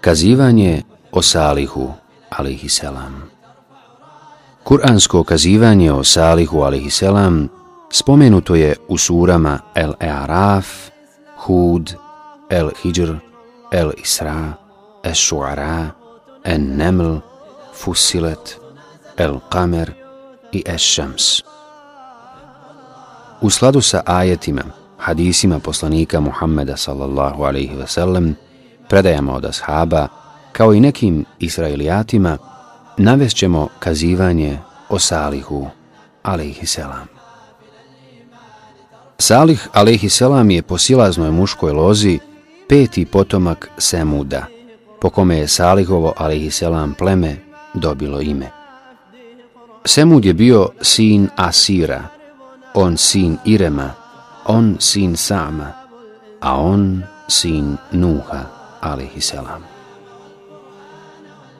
Kazivanje o Salihu, alaihi selam. Kur'ansko kazivanje o Salihu, alaihi selam, spomenuto je u surama El-E'araf, Hud, El-Hijr, El-Isra, Es-Shu'ara, En-Neml, Fusilet, El-Qamer i Es-Shams. U skladu sa ajetima, hadisima poslanika Muhammeda sallallahu alaihi ve sellem, predajama od ashaba, kao i nekim israelijatima, navest ćemo kazivanje o Salihu, alaihi selam. Salih, alaihi selam, je po silaznoj muškoj lozi peti potomak Semuda, po kome je Salihovo, alaihi selam, pleme dobilo ime. Semud je bio sin Asira, on sin Irema, on sin Sama, a on sin Nuha, alaihisselam.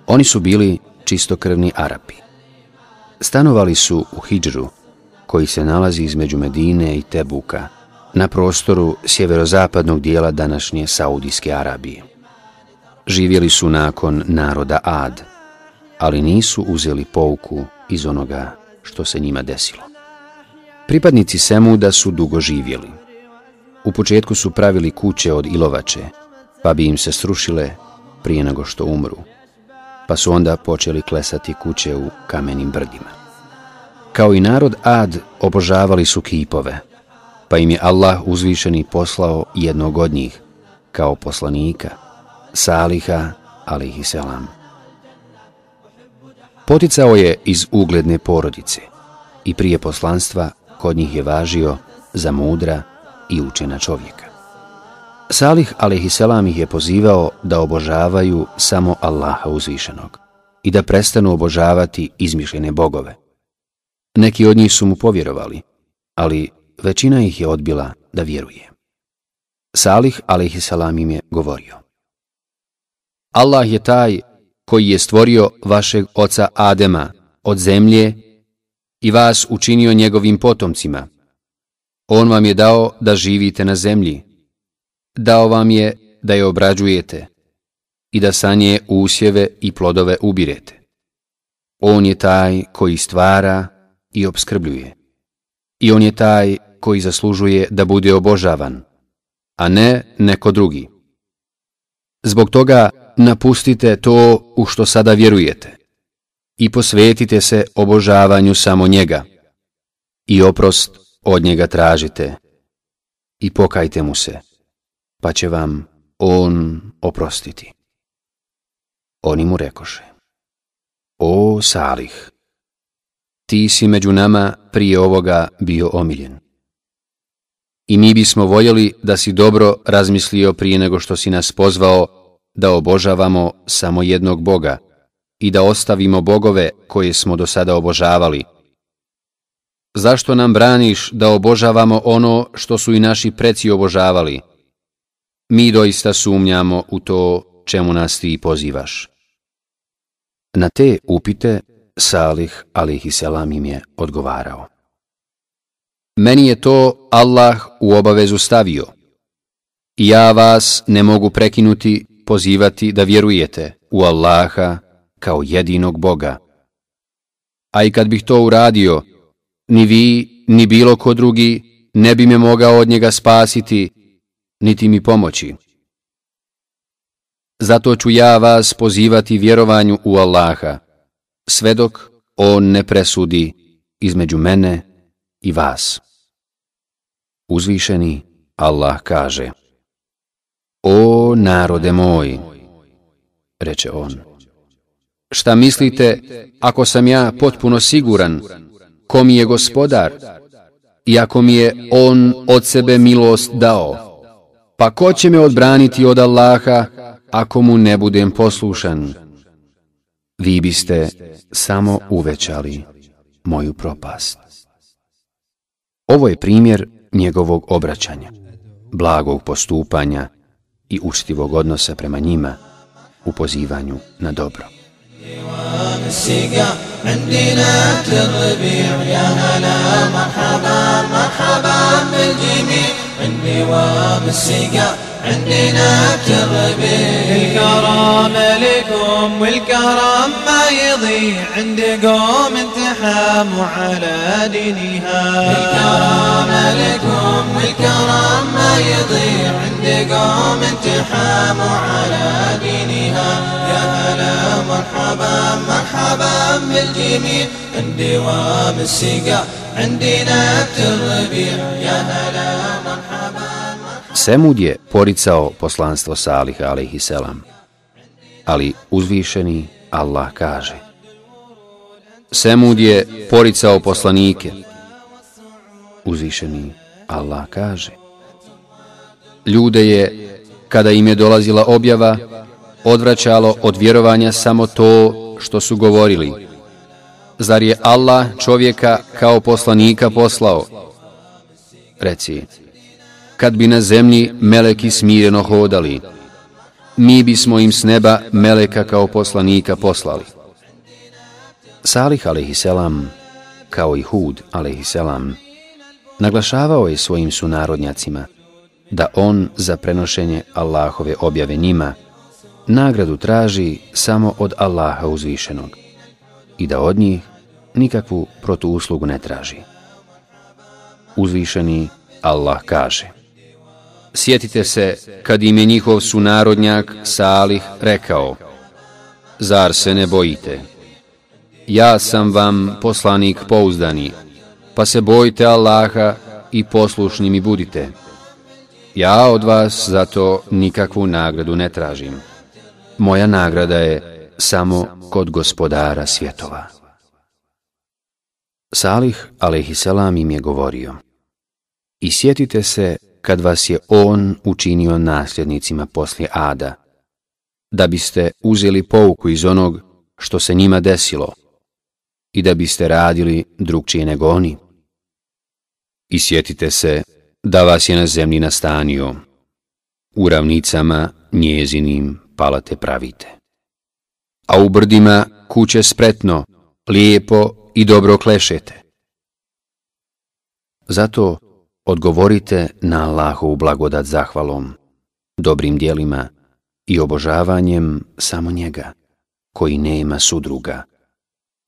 Oni su bili čistokrvni Arapi. Stanovali su u Hidžru, koji se nalazi između Medine i Tebuka, na prostoru sjeverozapadnog dijela današnje Saudijske Arabije. Živjeli su nakon naroda Ad, ali nisu uzeli pouku iz onoga što se njima desilo. Pripadnici Semuda su dugo živjeli. U početku su pravili kuće od ilovače, pa bi im se srušile prije nego što umru, pa su onda počeli klesati kuće u kamenim brdima. Kao i narod Ad obožavali su kipove, pa im je Allah uzvišeni poslao jednog od njih, kao poslanika, Saliha, alihi selam. Poticao je iz ugledne porodice i prije poslanstva kod njih je važio za mudra i učena čovjeka. Salih a.s. ih je pozivao da obožavaju samo Allaha uzvišenog i da prestanu obožavati izmišljene bogove. Neki od njih su mu povjerovali, ali većina ih je odbila da vjeruje. Salih a.s. im je govorio. Allah je taj koji je stvorio vašeg oca Adema od zemlje i vas učinio njegovim potomcima. On vam je dao da živite na zemlji. Dao vam je da je obrađujete i da sa nje usjeve i plodove ubirete. On je taj koji stvara i obskrbljuje. I on je taj koji zaslužuje da bude obožavan, a ne neko drugi. Zbog toga napustite to u što sada vjerujete i posvetite se obožavanju samo njega i oprost od njega tražite i pokajte mu se, pa će vam on oprostiti. Oni mu rekoše, o Salih, ti si među nama prije ovoga bio omiljen. I mi bismo voljeli da si dobro razmislio prije nego što si nas pozvao da obožavamo samo jednog Boga i da ostavimo bogove koje smo do sada obožavali. Zašto nam braniš da obožavamo ono što su i naši preci obožavali? Mi doista sumnjamo u to čemu nas ti pozivaš. Na te upite Salih selam im je odgovarao. Meni je to Allah u obavezu stavio. Ja vas ne mogu prekinuti pozivati da vjerujete u Allaha kao jedinog Boga. A i kad bih to uradio, ni vi, ni bilo ko drugi ne bi me mogao od njega spasiti, niti mi pomoći. Zato ću ja vas pozivati vjerovanju u Allaha, sve dok On ne presudi između mene i vas. Uzvišeni Allah kaže O narode moj, reče on, šta mislite ako sam ja potpuno siguran ko mi je gospodar i ako mi je on od sebe milost dao? Pa ko će me odbraniti od Allaha ako mu ne budem poslušan? Vi biste samo uvećali moju propast. Ovo je primjer njegovog obraćanja, blagog postupanja i učtivog odnosa prema njima u pozivanju na dobro. ديوان السقا عندنا الربيع يا هلا مرحبا مرحبا. النوام السقا عندنا التربية الكرم لكم والكرم ما يضيع. عند قوم انتحاموا على دينها. الكرم لكم والكرم ما يضيع. عند قوم انتحاموا على دينها. يا هلا مرحبا مرحبا بالجميع. الدوام السقا عندنا التربيع يا هلا مرحبا. Semud je poricao poslanstvo Salih alaihi selam. Ali uzvišeni Allah kaže Semud je poricao poslanike. Uzvišeni Allah kaže Ljude je, kada im je dolazila objava, odvraćalo od vjerovanja samo to što su govorili. Zar je Allah čovjeka kao poslanika poslao? Reci, kad bi na zemlji meleki smireno hodali, mi bismo im s neba meleka kao poslanika poslali. Salih a.s. kao i Hud a.s. naglašavao je svojim sunarodnjacima da on za prenošenje Allahove objave njima nagradu traži samo od Allaha uzvišenog i da od njih nikakvu protuuslugu ne traži. Uzvišeni Allah kaže Sjetite se kad im je njihov sunarodnjak Salih rekao Zar se ne bojite? Ja sam vam poslanik pouzdani, pa se bojite Allaha i poslušni mi budite. Ja od vas zato nikakvu nagradu ne tražim. Moja nagrada je samo kod gospodara svjetova. Salih, alaihissalam, im je govorio I sjetite se kad vas je on učinio nasljednicima poslije Ada, da biste uzeli pouku iz onog što se njima desilo i da biste radili drugčije nego oni. I sjetite se da vas je na zemlji nastanio, u ravnicama njezinim palate pravite. A u brdima kuće spretno, lijepo i dobro klešete. Zato Odgovorite na Allahovu blagodat zahvalom, dobrim dijelima i obožavanjem samo njega, koji nema sudruga.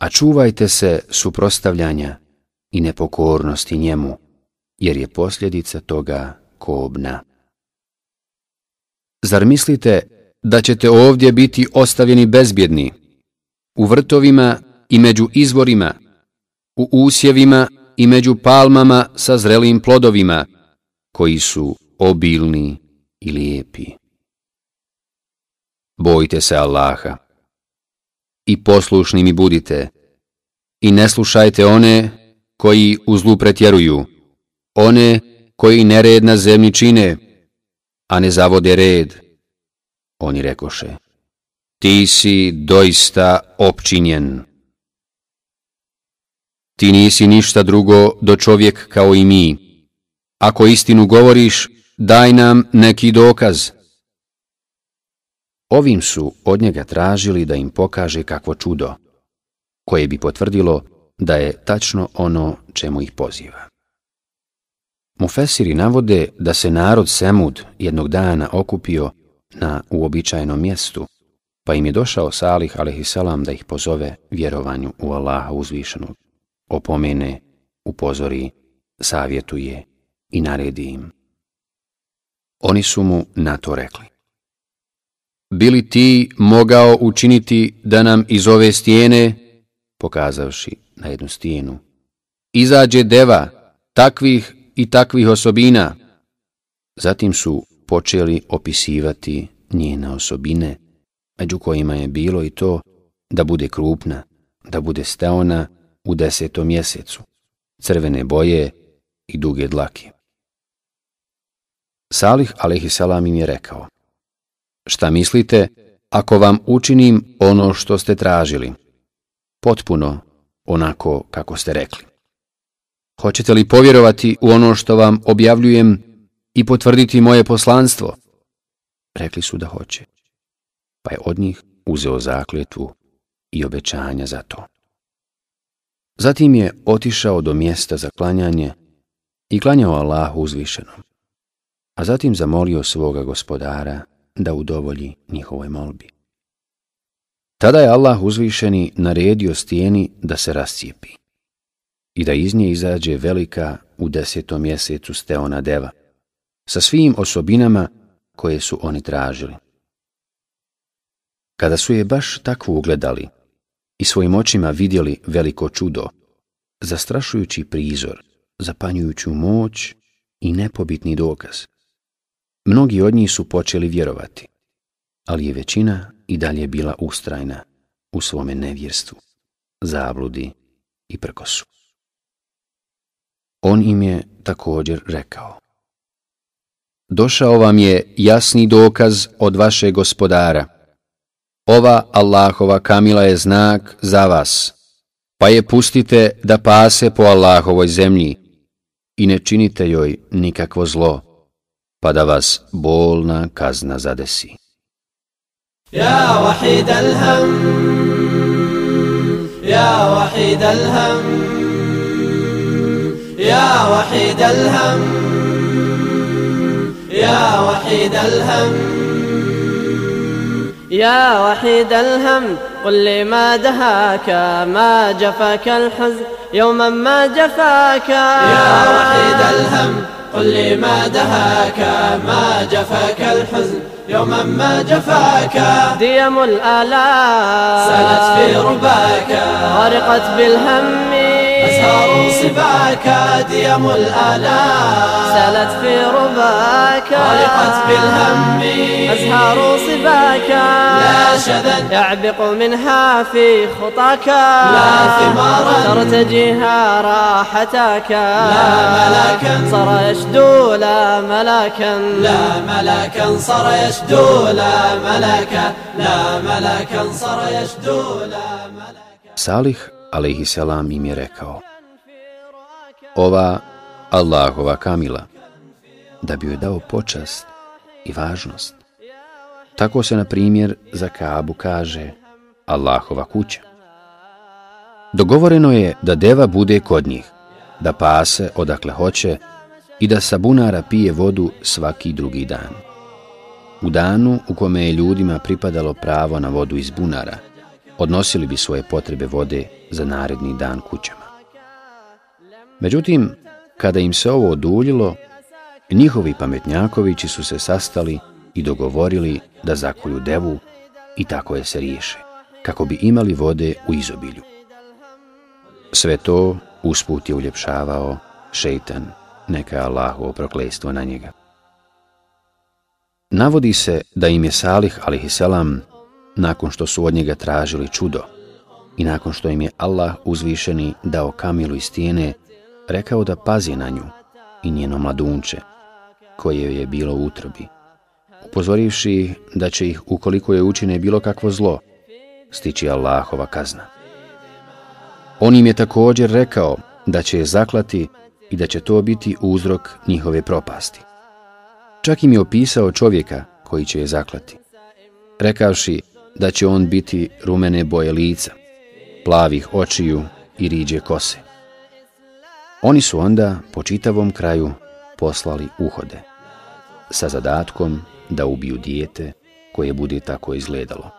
A čuvajte se suprostavljanja i nepokornosti njemu, jer je posljedica toga kobna. Zar mislite da ćete ovdje biti ostavljeni bezbjedni, u vrtovima i među izvorima, u usjevima i među palmama sa zrelim plodovima, koji su obilni i lijepi. Bojte se Allaha i poslušni mi budite i ne slušajte one koji u zlu pretjeruju, one koji nered na zemlji čine, a ne zavode red. Oni rekoše, ti si doista opčinjen. Ti nisi ništa drugo do čovjek kao i mi. Ako istinu govoriš, daj nam neki dokaz. Ovim su od njega tražili da im pokaže kakvo čudo, koje bi potvrdilo da je tačno ono čemu ih poziva. Mufesiri navode da se narod Semud jednog dana okupio na uobičajenom mjestu, pa im je došao Salih a.s. da ih pozove vjerovanju u Allaha uzvišenog opomene, upozori, savjetuje i naredi im. Oni su mu na to rekli. Bili ti mogao učiniti da nam iz ove stijene, pokazavši na jednu stijenu, izađe deva takvih i takvih osobina. Zatim su počeli opisivati njene osobine, među kojima je bilo i to da bude krupna, da bude steona u desetom mjesecu, crvene boje i duge dlake. Salih a.s. im je rekao, šta mislite ako vam učinim ono što ste tražili, potpuno onako kako ste rekli? Hoćete li povjerovati u ono što vam objavljujem i potvrditi moje poslanstvo? Rekli su da hoće, pa je od njih uzeo zakljetvu i obećanja za to. Zatim je otišao do mjesta za klanjanje i klanjao Allahu uzvišenom. a zatim zamolio svoga gospodara da udovolji njihovoj molbi. Tada je Allah uzvišeni naredio stijeni da se rascijepi i da iz nje izađe velika u desetom mjesecu steona deva, sa svim osobinama koje su oni tražili. Kada su je baš takvu ugledali i svojim očima vidjeli veliko čudo, zastrašujući prizor, zapanjujuću moć i nepobitni dokaz, mnogi od njih su počeli vjerovati, ali je većina i dalje bila ustrajna u svome nevjerstvu, zabludi i prkosu. On im je također rekao. Došao vam je jasni dokaz od vašeg gospodara. Ova Allahova kamila je znak za vas, pa je pustite da pase po Allahovoj zemlji i ne činite joj nikakvo zlo, pa da vas bolna kazna zadesi. Ja wahid alham, ja wahid alham, ja wahid alham, ja wahid alham. يا وحيد الهم قل لي ما دهاك ما جفاك الحزن؟ يوما ما جفاك. يا وحيد الهم قل لي ما دهاك ما جفاك الحزن؟ يوما ما جفاك. ديم الآلام سالت في رباك. غرقت بالهم. أزهار صباك ديم الآلام. سالت في رباك. غرقت بالهم. أزهار صباك لا شذا. يعبق منها في خطاك. لا ثمارا ترتجيها راحتك لا ملاكا. صار يشدو لا ملاكا. لا ملاكا. صار يشدو لا ملاكا. لا ملاكا. صار يشدو لا ملاكا. Salih, alaihi salam, im je rekao Ova Allahova kamila, da bi joj dao počast i važnost. Tako se, na primjer, za Kabu kaže Allahova kuća. Dogovoreno je da deva bude kod njih, da pase odakle hoće i da sa bunara pije vodu svaki drugi dan. U danu u kome je ljudima pripadalo pravo na vodu iz bunara, odnosili bi svoje potrebe vode za naredni dan kućama. Međutim, kada im se ovo oduljilo, njihovi pametnjakovići su se sastali i dogovorili da zakuju devu i tako je se riješe, kako bi imali vode u izobilju. Sve to usput je uljepšavao šeitan, neka Allahovo proklestvo na njega. Navodi se da im je Salih a.s. nakon što su od njega tražili čudo i nakon što im je Allah uzvišeni dao kamilu i stijene, rekao da pazi na nju i njeno mladunče, koje je bilo u utrobi, upozorivši da će ih, ukoliko je učine bilo kakvo zlo, stići Allahova kazna. On im je također rekao da će je zaklati i da će to biti uzrok njihove propasti. Čak im je opisao čovjeka koji će je zaklati, rekavši da će on biti rumene boje lica, plavih očiju i riđe kose. Oni su onda po čitavom kraju poslali uhode sa zadatkom da ubiju dijete koje bude tako izgledalo.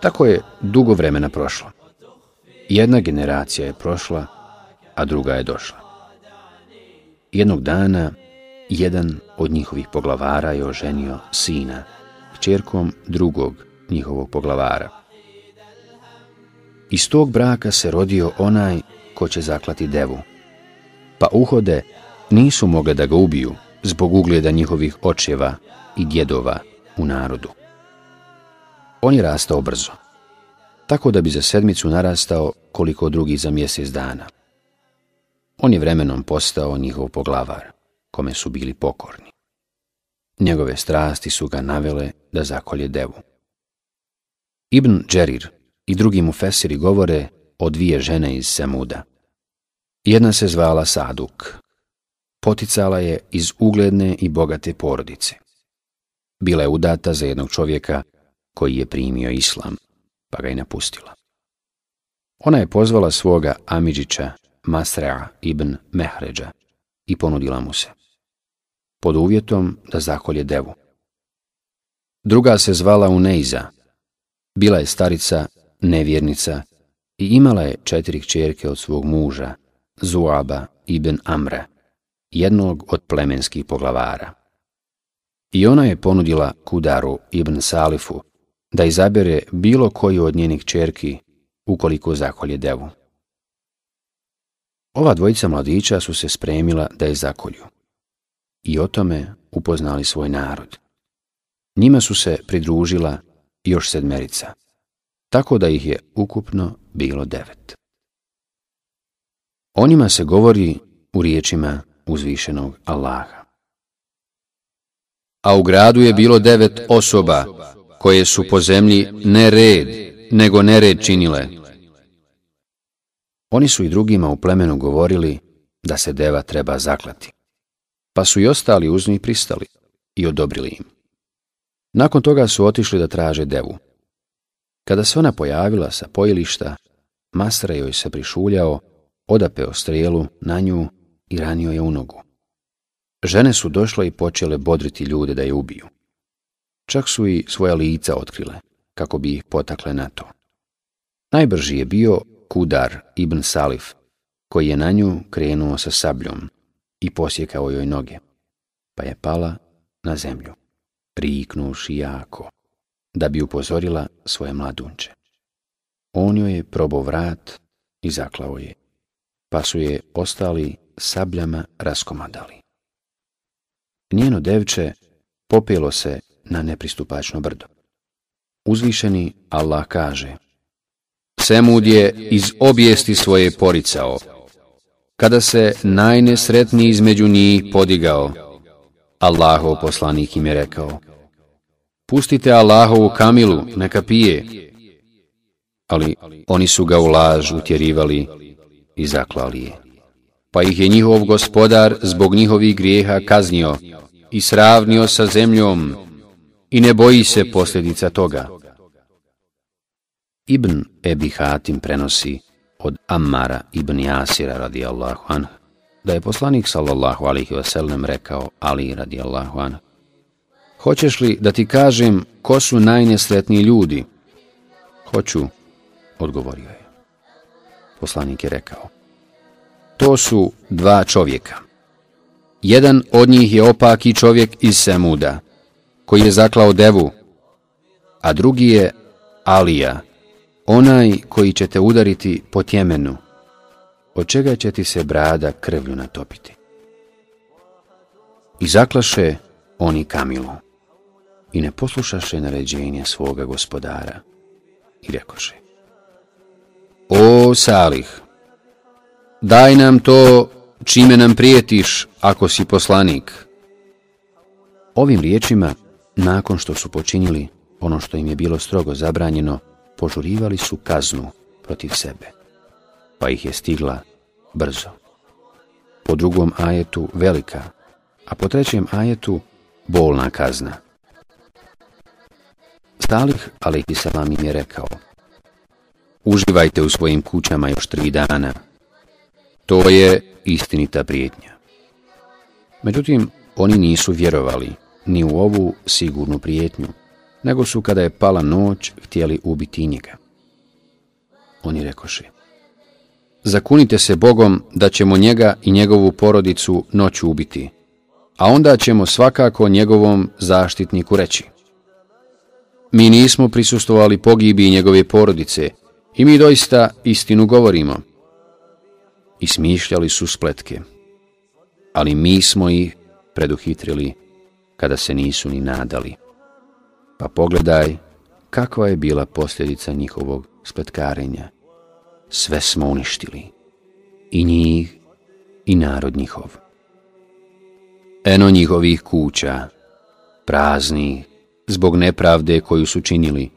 Tako je dugo vremena prošlo. Jedna generacija je prošla, a druga je došla. Jednog dana jedan od njihovih poglavara je oženio sina kćerkom drugog njihovog poglavara. Iz tog braka se rodio onaj ko će zaklati devu. Pa uhode nisu mogle da ga ubiju zbog ugleda njihovih očeva i djedova u narodu. On je rastao brzo, tako da bi za sedmicu narastao koliko drugi za mjesec dana. On je vremenom postao njihov poglavar, kome su bili pokorni. Njegove strasti su ga navele da zakolje devu. Ibn Džerir i drugi mu fesiri govore o dvije žene iz Semuda. Jedna se zvala Saduk. Poticala je iz ugledne i bogate porodice. Bila je udata za jednog čovjeka koji je primio islam, pa ga je napustila. Ona je pozvala svoga Amidžića, Masrea ibn Mehređa, i ponudila mu se. Pod uvjetom da zakolje devu. Druga se zvala Uneiza. Bila je starica, nevjernica i imala je četiri kćerke od svog muža, Zuaba ibn Amra, jednog od plemenskih poglavara. I ona je ponudila Kudaru ibn Salifu da izabere bilo koju od njenih čerki ukoliko zakolje devu. Ova dvojica mladića su se spremila da je zakolju i o tome upoznali svoj narod. Njima su se pridružila još sedmerica, tako da ih je ukupno bilo devet. O njima se govori u riječima uzvišenog Allaha. A u gradu je bilo devet osoba koje su po zemlji ne red, nego nered činile. Oni su i drugima u plemenu govorili da se deva treba zaklati. Pa su i ostali uz njih pristali i odobrili im. Nakon toga su otišli da traže devu. Kada se ona pojavila sa pojilišta, Masra joj se prišuljao, odapeo strijelu na nju i ranio je u nogu. Žene su došle i počele bodriti ljude da je ubiju. Čak su i svoja lica otkrile, kako bi ih potakle na to. Najbrži je bio Kudar ibn Salif, koji je na nju krenuo sa sabljom i posjekao joj noge, pa je pala na zemlju, priknuši jako, da bi upozorila svoje mladunče. On joj je probao vrat i zaklao je, pa su je ostali sabljama raskomadali. Njeno devče popelo se na nepristupačno brdo. Uzvišeni Allah kaže Semud je iz obijesti svoje poricao. Kada se najnesretniji između njih podigao, Allahov poslanik im je rekao Pustite Allahovu kamilu, neka pije. Ali oni su ga u laž utjerivali i zaklali je. Pa ih je njihov gospodar zbog njihovih grijeha kaznio i sravnio sa zemljom i ne boji se posljedica toga. Ibn Ebi Hatim prenosi od Ammara ibn Jasira radijallahu anh, da je poslanik sallallahu alihi wasallam rekao Ali radijallahu anh, Hoćeš li da ti kažem ko su najnesretniji ljudi? Hoću, odgovorio je. Poslanik je rekao, to su dva čovjeka. Jedan od njih je opaki čovjek iz Semuda, koji je zaklao devu, a drugi je Alija, onaj koji će te udariti po tjemenu, od čega će ti se brada krvlju natopiti. I zaklaše oni Kamilu i ne poslušaše naređenje svoga gospodara i rekoše O Salih, daj nam to čime nam prijetiš ako si poslanik. Ovim riječima nakon što su počinili ono što im je bilo strogo zabranjeno, požurivali su kaznu protiv sebe, pa ih je stigla brzo. Po drugom ajetu velika, a po trećem ajetu bolna kazna. Stalih, ali salam im je rekao, uživajte u svojim kućama još tri dana. To je istinita prijetnja. Međutim, oni nisu vjerovali ni u ovu sigurnu prijetnju, nego su kada je pala noć htjeli ubiti njega. Oni rekoše, zakunite se Bogom da ćemo njega i njegovu porodicu noću ubiti, a onda ćemo svakako njegovom zaštitniku reći. Mi nismo prisustovali pogibi njegove porodice i mi doista istinu govorimo. I smišljali su spletke, ali mi smo ih preduhitrili kada se nisu ni nadali. Pa pogledaj kakva je bila posljedica njihovog spletkarenja. Sve smo uništili. I njih, i narod njihov. Eno njihovih kuća, prazni, zbog nepravde koju su činili.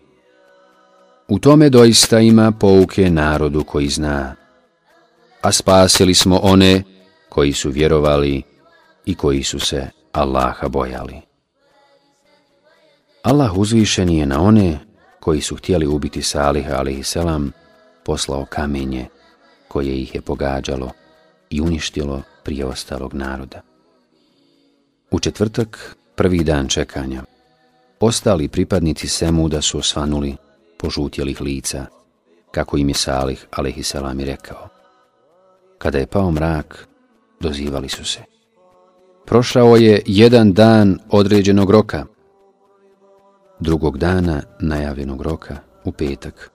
U tome doista ima pouke narodu koji zna. A spasili smo one koji su vjerovali i koji su se Allaha bojali. Allah uzvišen je na one koji su htjeli ubiti Saliha a.s. poslao kamenje koje ih je pogađalo i uništilo prije ostalog naroda. U četvrtak, prvi dan čekanja, ostali pripadnici Semuda su osvanuli požutjelih lica, kako im je Salih, i rekao. Kada je pao mrak, dozivali su se. Prošao je jedan dan određenog roka. Drugog dana najavljenog roka, u petak,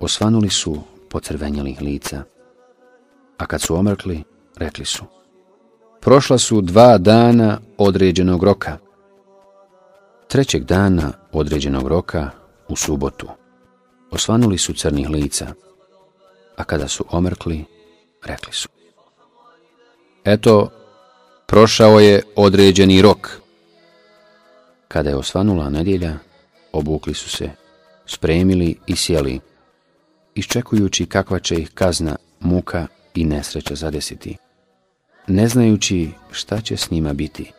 osvanuli su pocrvenjelih lica, a kad su omrkli, rekli su. Prošla su dva dana određenog roka. Trećeg dana određenog roka, u subotu, osvanuli su crnih lica, a kada su omrkli, rekli su. Eto, prošao je određeni rok. Kada je osvanula nedjelja, obukli su se, spremili i sjeli, iščekujući kakva će ih kazna, muka i nesreća zadesiti, ne znajući šta će s njima biti,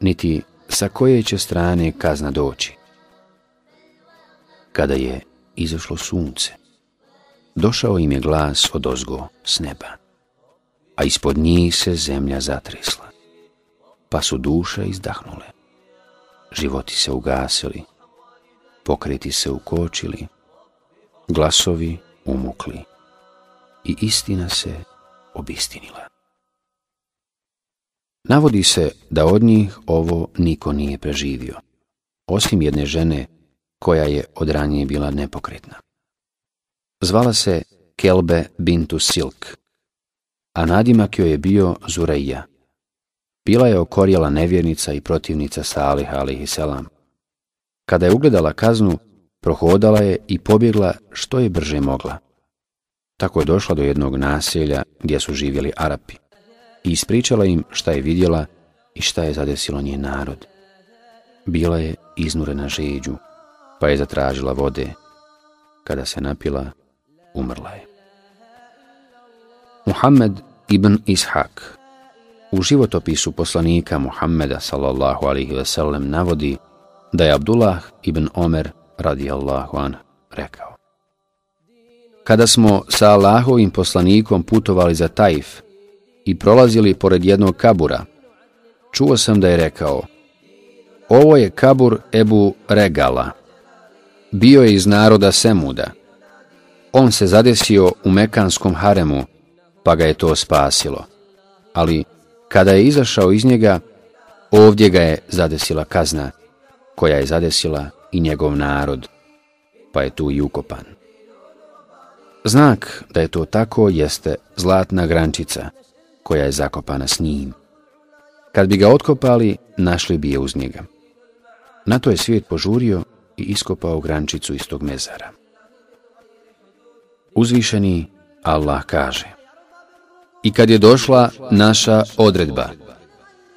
niti sa koje će strane kazna doći. Kada je izašlo sunce, došao im je glas od ozgo s neba, a ispod njih se zemlja zatresla, pa su duše izdahnule, životi se ugasili, pokreti se ukočili, glasovi umukli i istina se obistinila. Navodi se da od njih ovo niko nije preživio, osim jedne žene koja je od ranije bila nepokretna. Zvala se Kelbe Bintu Silk, a nadimak joj je bio Zureja. Bila je okorjela nevjernica i protivnica Salih alihi selam. Kada je ugledala kaznu, prohodala je i pobjegla što je brže mogla. Tako je došla do jednog naselja gdje su živjeli Arapi i ispričala im šta je vidjela i šta je zadesilo njen narod. Bila je iznurena žeđu, pa je zatražila vode. Kada se napila, umrla je. Muhammed ibn Ishak u životopisu poslanika Muhammeda sallallahu alaihi ve sellem navodi da je Abdullah ibn Omer radijallahu an rekao. Kada smo sa Allahovim poslanikom putovali za Taif i prolazili pored jednog kabura, čuo sam da je rekao Ovo je kabur Ebu Regala. Bio je iz naroda Semuda. On se zadesio u Mekanskom haremu, pa ga je to spasilo. Ali kada je izašao iz njega, ovdje ga je zadesila kazna, koja je zadesila i njegov narod, pa je tu i ukopan. Znak da je to tako jeste zlatna grančica koja je zakopana s njim. Kad bi ga otkopali, našli bi je uz njega. Na to je svijet požurio i iskopao grančicu iz tog mezara. Uzvišeni Allah kaže I kad je došla naša odredba,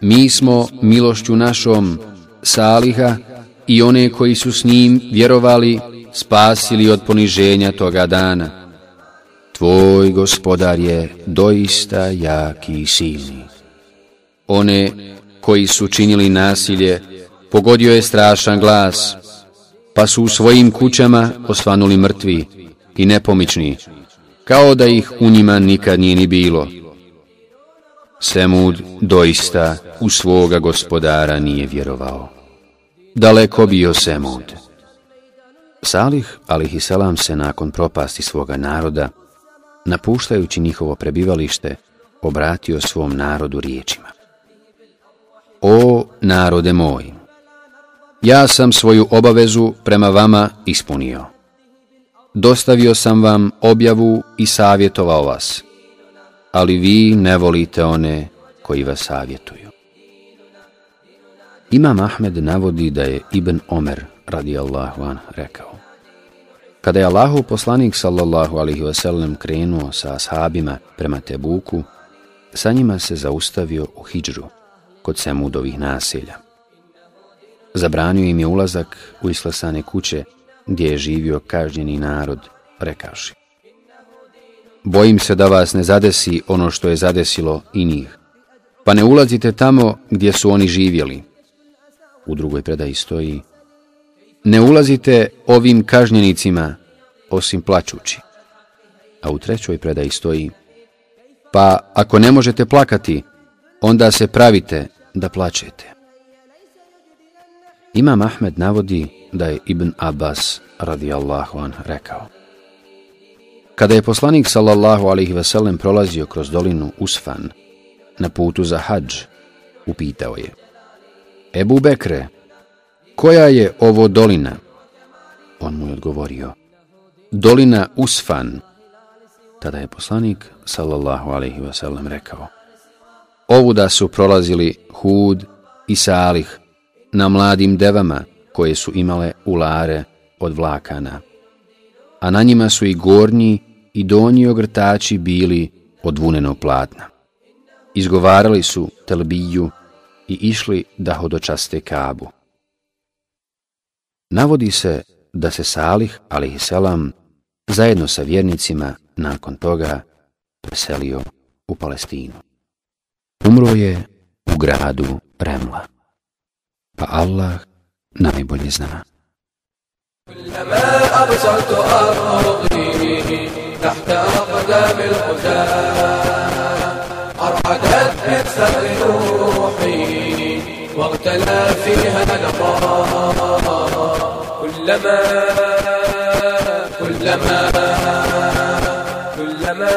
mi smo milošću našom Saliha i one koji su s njim vjerovali spasili od poniženja toga dana. Tvoj gospodar je doista jaki i silni. One koji su činili nasilje, pogodio je strašan glas, pa su u svojim kućama osvanuli mrtvi i nepomični, kao da ih u njima nikad nije ni bilo. Semud doista u svoga gospodara nije vjerovao daleko bio Semud. Salih, alihisalam, se nakon propasti svoga naroda, napuštajući njihovo prebivalište, obratio svom narodu riječima. O narode moj, ja sam svoju obavezu prema vama ispunio. Dostavio sam vam objavu i savjetovao vas, ali vi ne volite one koji vas savjetuju. Imam Ahmed navodi da je Ibn Omer radijallahu an rekao. Kada je Allahu poslanik sallallahu alihi wasallam krenuo sa ashabima prema Tebuku, sa njima se zaustavio u Hidžru, kod Semudovih naselja. Zabranio im je ulazak u islesane kuće gdje je živio kažnjeni narod, rekaši. Bojim se da vas ne zadesi ono što je zadesilo i njih, pa ne ulazite tamo gdje su oni živjeli, u drugoj predaji stoji Ne ulazite ovim kažnjenicima osim plaćući. A u trećoj predaji stoji Pa ako ne možete plakati, onda se pravite da plačete. Imam Ahmed navodi da je Ibn Abbas radijallahu an rekao Kada je poslanik sallallahu alaihi veselem prolazio kroz dolinu Usfan na putu za hađ, upitao je Ebu Bekre, koja je ovo dolina? On mu je odgovorio Dolina Usfan. Tada je poslanik sallallahu alaihi wasallam rekao Ovuda su prolazili Hud i Salih na mladim devama koje su imale ulare od vlakana, a na njima su i gornji i donji ogrtači bili od vunenog platna. Izgovarali su telbiju i išli da hodočaste kabu. Navodi se da se Salih, alaihisselam, zajedno sa vjernicima nakon toga preselio u Palestinu. Umro je u gradu Remla. Pa Allah najbolje zna. تحت أقدام القدام أرعدت من سر روحي واغتلى فيها نقاء كلما كلما كلما